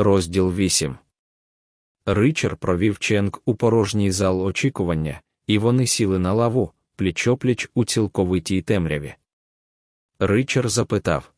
Розділ 8 Ричар провів Ченк у порожній зал очікування, і вони сіли на лаву, пліч-опліч у цілковитій темряві. Ричар запитав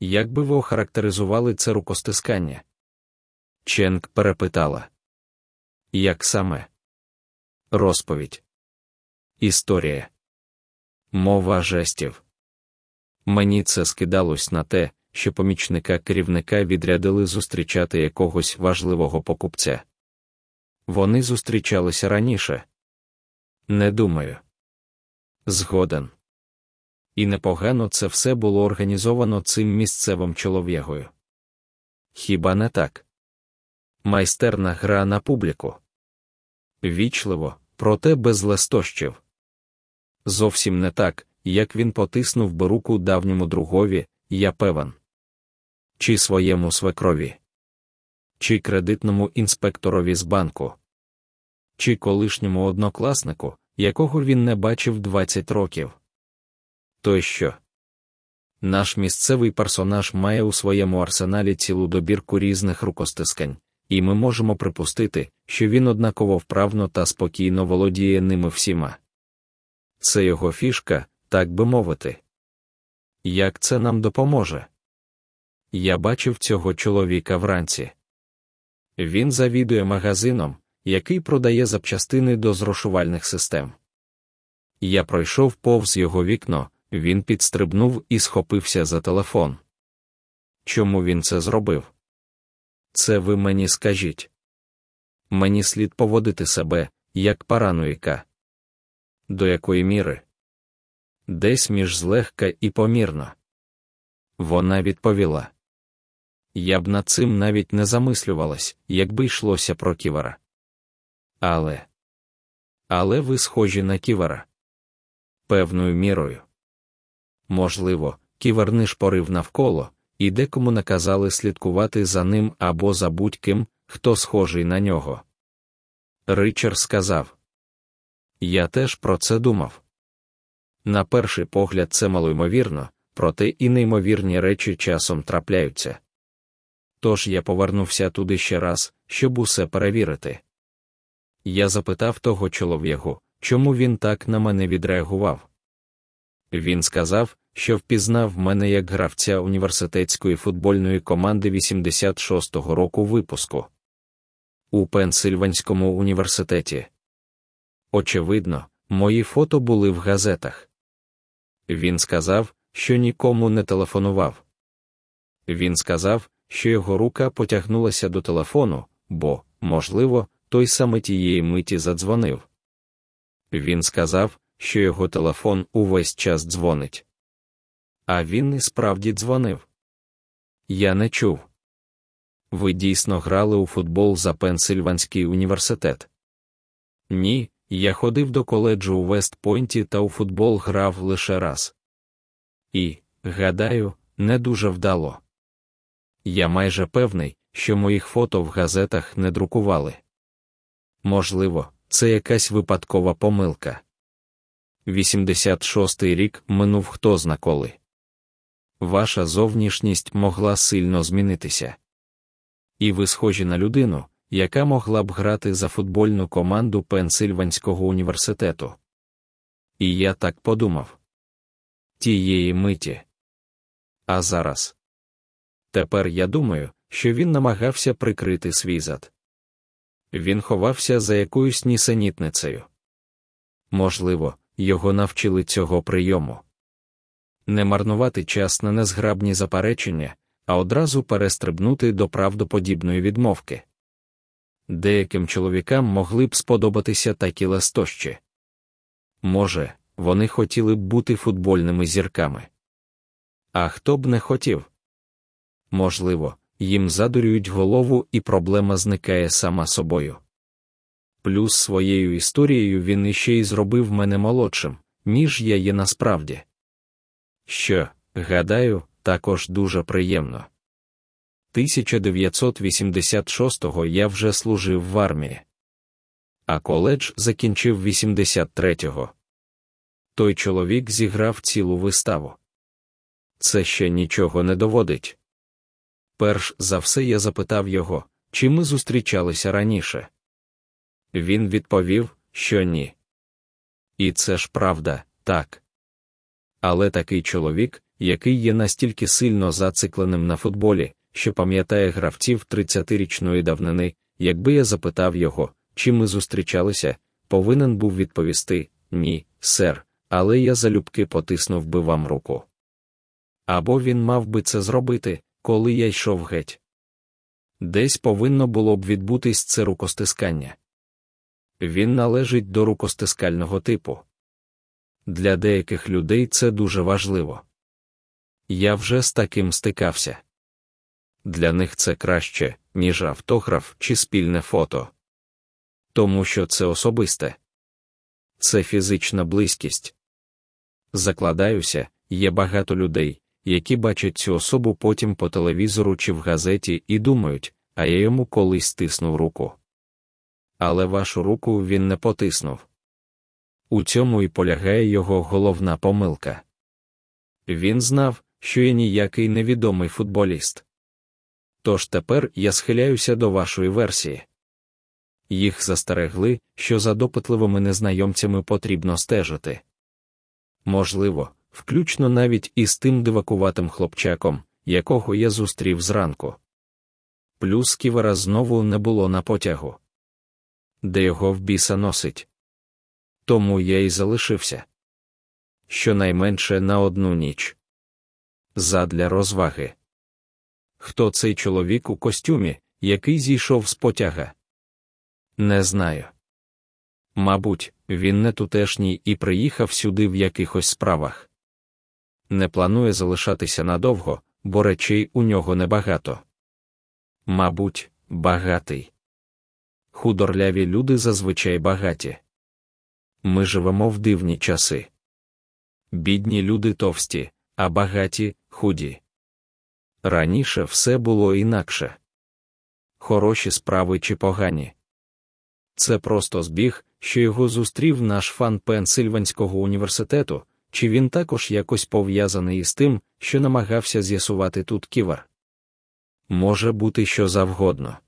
Як би ви охарактеризували це рукостискання? Ченк перепитала. Як саме? Розповідь. Історія. Мова жестів. Мені це скидалось на те, що помічника керівника відрядили зустрічати якогось важливого покупця. Вони зустрічалися раніше. Не думаю. Згоден. І непогано це все було організовано цим місцевим чолов'ягою. Хіба не так? Майстерна гра на публіку. Вічливо, проте без лестощів. Зовсім не так, як він потиснув би руку давньому другові, я певен. Чи своєму свекрові, чи кредитному інспекторові з банку, чи колишньому однокласнику, якого він не бачив 20 років. То що? Наш місцевий персонаж має у своєму арсеналі цілу добірку різних рукостискань, і ми можемо припустити, що він однаково вправно та спокійно володіє ними всіма. Це його фішка, так би мовити. Як це нам допоможе? Я бачив цього чоловіка вранці. Він завідує магазином, який продає запчастини до зрошувальних систем. Я пройшов повз його вікно, він підстрибнув і схопився за телефон. Чому він це зробив? Це ви мені скажіть. Мені слід поводити себе, як парануїка. До якої міри? Десь між злегка і помірно. Вона відповіла. Я б над цим навіть не замислювалась, якби йшлося про ківера. Але. Але ви схожі на ківера. Певною мірою. Можливо, ківер не шпорив навколо, і декому наказали слідкувати за ним або за будь-ким, хто схожий на нього. Ричард сказав: Я теж про це думав. На перший погляд, це малоймовірно, проте і неймовірні речі часом трапляються. Тож я повернувся туди ще раз, щоб усе перевірити. Я запитав того чолов'ягу, чому він так на мене відреагував. Він сказав, що впізнав мене як гравця університетської футбольної команди 86-го року випуску у Пенсильванському університеті. Очевидно, мої фото були в газетах. Він сказав, що нікому не телефонував. Він сказав, що його рука потягнулася до телефону, бо, можливо, той саме тієї миті задзвонив. Він сказав, що його телефон увесь час дзвонить. А він і справді дзвонив. Я не чув. Ви дійсно грали у футбол за Пенсильванський університет? Ні, я ходив до коледжу у Вестпойнті та у футбол грав лише раз. І, гадаю, не дуже вдало. Я майже певний, що моїх фото в газетах не друкували. Можливо, це якась випадкова помилка. 86-й рік минув хто зна коли. Ваша зовнішність могла сильно змінитися. І ви схожі на людину, яка могла б грати за футбольну команду Пенсильванського університету. І я так подумав тієї миті. А зараз. Тепер я думаю, що він намагався прикрити свій зад. Він ховався за якоюсь нісенітницею. Можливо, його навчили цього прийому. Не марнувати час на незграбні заперечення, а одразу перестрибнути до правдоподібної відмовки. Деяким чоловікам могли б сподобатися такі лестощі. Може, вони хотіли б бути футбольними зірками. А хто б не хотів? Можливо, їм задурюють голову, і проблема зникає сама собою. Плюс своєю історією він іще й зробив мене молодшим, ніж я є насправді. Що, гадаю, також дуже приємно. 1986-го я вже служив в армії, а коледж закінчив 83-го. Той чоловік зіграв цілу виставу. Це ще нічого не доводить. Перш за все я запитав його, чи ми зустрічалися раніше. Він відповів, що ні. І це ж правда, так. Але такий чоловік, який є настільки сильно зацикленим на футболі, що пам'ятає гравців 30-річної давнини, якби я запитав його, чи ми зустрічалися, повинен був відповісти ні, сер, але я залюбки потиснув би вам руку. Або він мав би це зробити, коли я йшов геть. Десь повинно було б відбутись це рукостискання. Він належить до рукостискального типу. Для деяких людей це дуже важливо. Я вже з таким стикався. Для них це краще, ніж автограф чи спільне фото. Тому що це особисте, це фізична близькість. Закладаюся, є багато людей, які бачать цю особу потім по телевізору чи в газеті і думають, а я йому колись стиснув руку. Але вашу руку він не потиснув. У цьому і полягає його головна помилка. Він знав, що я ніякий невідомий футболіст. Тож тепер я схиляюся до вашої версії. Їх застерегли, що за допитливими незнайомцями потрібно стежити. Можливо, включно навіть із тим дивакуватим хлопчаком, якого я зустрів зранку. Плюс ківера знову не було на потягу, де його в біса носить. Тому я й залишився щонайменше на одну ніч. Задля розваги. Хто цей чоловік у костюмі, який зійшов з потяга? Не знаю. Мабуть, він не тутешній і приїхав сюди в якихось справах. Не планує залишатися надовго, бо речей у нього небагато. Мабуть, багатий. Худорляві люди зазвичай багаті. Ми живемо в дивні часи. Бідні люди товсті, а багаті худі. Раніше все було інакше. Хороші справи чи погані. Це просто збіг, що його зустрів наш фан Пенсильванського університету, чи він також якось пов'язаний із тим, що намагався з'ясувати тут ківер. Може бути що завгодно.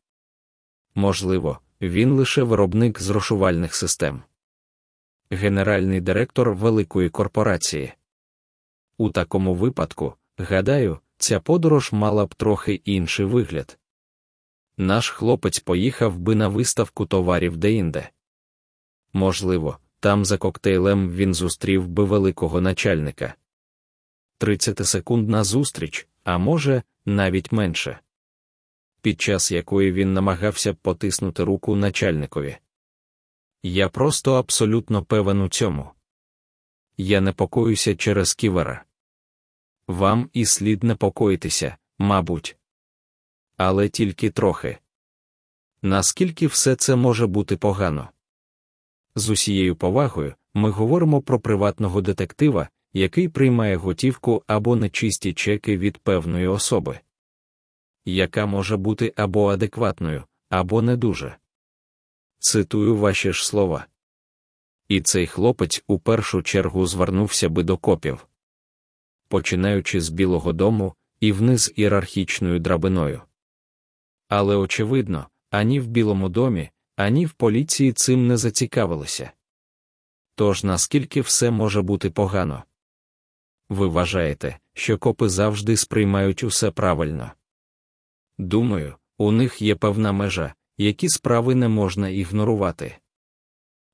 Можливо, він лише виробник зрошувальних систем. Генеральний директор великої корпорації. У такому випадку, гадаю, ця подорож мала б трохи інший вигляд наш хлопець поїхав би на виставку товарів деінде. Можливо, там за коктейлем він зустрів би великого начальника. 30-секундна зустріч, а може, навіть менше. Під час якої він намагався потиснути руку начальникові. Я просто абсолютно певен у цьому. Я непокоюся через ківера. Вам і слід непокоїтися, мабуть але тільки трохи. Наскільки все це може бути погано? З усією повагою ми говоримо про приватного детектива, який приймає готівку або нечисті чеки від певної особи, яка може бути або адекватною, або не дуже. Цитую ваші ж слова. І цей хлопець у першу чергу звернувся би до копів, починаючи з Білого дому і вниз ієрархічною драбиною. Але, очевидно, ані в Білому домі, ані в поліції цим не зацікавилися. Тож наскільки все може бути погано? Ви вважаєте, що копи завжди сприймають усе правильно? Думаю, у них є певна межа, які справи не можна ігнорувати.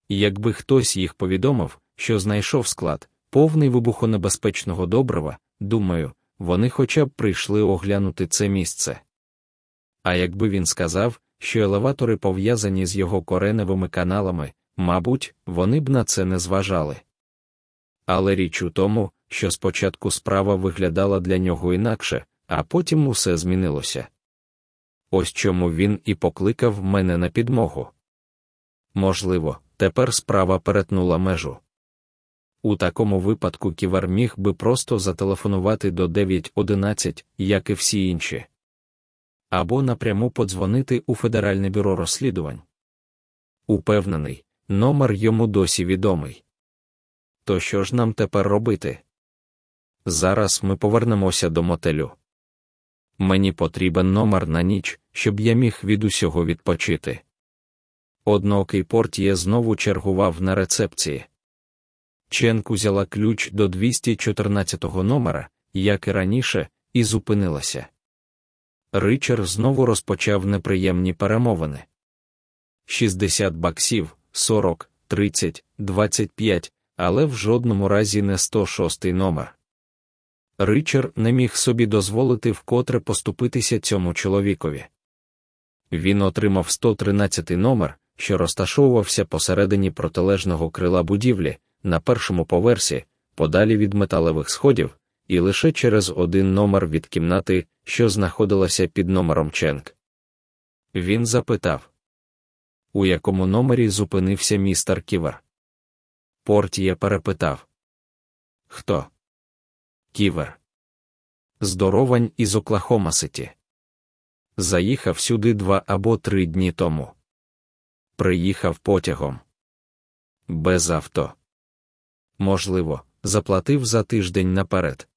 Якби хтось їх повідомив, що знайшов склад, повний вибухонебезпечного добрива, думаю, вони хоча б прийшли оглянути це місце. А якби він сказав, що елеватори пов'язані з його кореневими каналами, мабуть, вони б на це не зважали. Але річ у тому, що спочатку справа виглядала для нього інакше, а потім усе змінилося. Ось чому він і покликав мене на підмогу. Можливо, тепер справа перетнула межу. У такому випадку ківер міг би просто зателефонувати до 911, як і всі інші або напряму подзвонити у Федеральне бюро розслідувань. Упевнений, номер йому досі відомий. То що ж нам тепер робити? Зараз ми повернемося до мотелю. Мені потрібен номер на ніч, щоб я міг від усього відпочити. Одноокий портіє знову чергував на рецепції. Ченк узяла ключ до 214 номера, як і раніше, і зупинилася. Ричард знову розпочав неприємні перемовини. 60 баксів, 40, 30, 25, але в жодному разі не 106 номер. Ричард не міг собі дозволити вкотре поступитися цьому чоловікові. Він отримав 113 номер, що розташовувався посередині протилежного крила будівлі, на першому поверсі, подалі від металевих сходів, і лише через один номер від кімнати, що знаходилася під номером Ченґ. Він запитав, у якому номері зупинився містер Ківер. Портіє перепитав Хто? Ківер. Здоровань із Оклахома Ситі. Заїхав сюди два або три дні тому. Приїхав потягом. Без авто. Можливо, заплатив за тиждень наперед.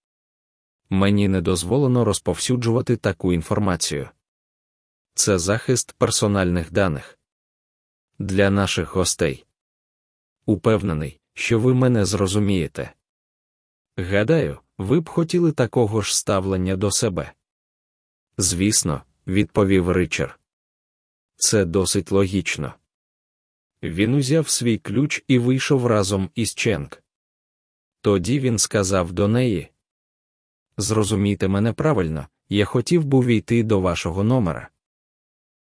Мені не дозволено розповсюджувати таку інформацію. Це захист персональних даних для наших гостей. Упевнений, що ви мене зрозумієте. Гадаю, ви б хотіли такого ж ставлення до себе. Звісно, відповів Ричард. Це досить логічно. Він узяв свій ключ і вийшов разом із Ченк. Тоді він сказав до неї: Зрозумійте мене правильно, я хотів би війти до вашого номера,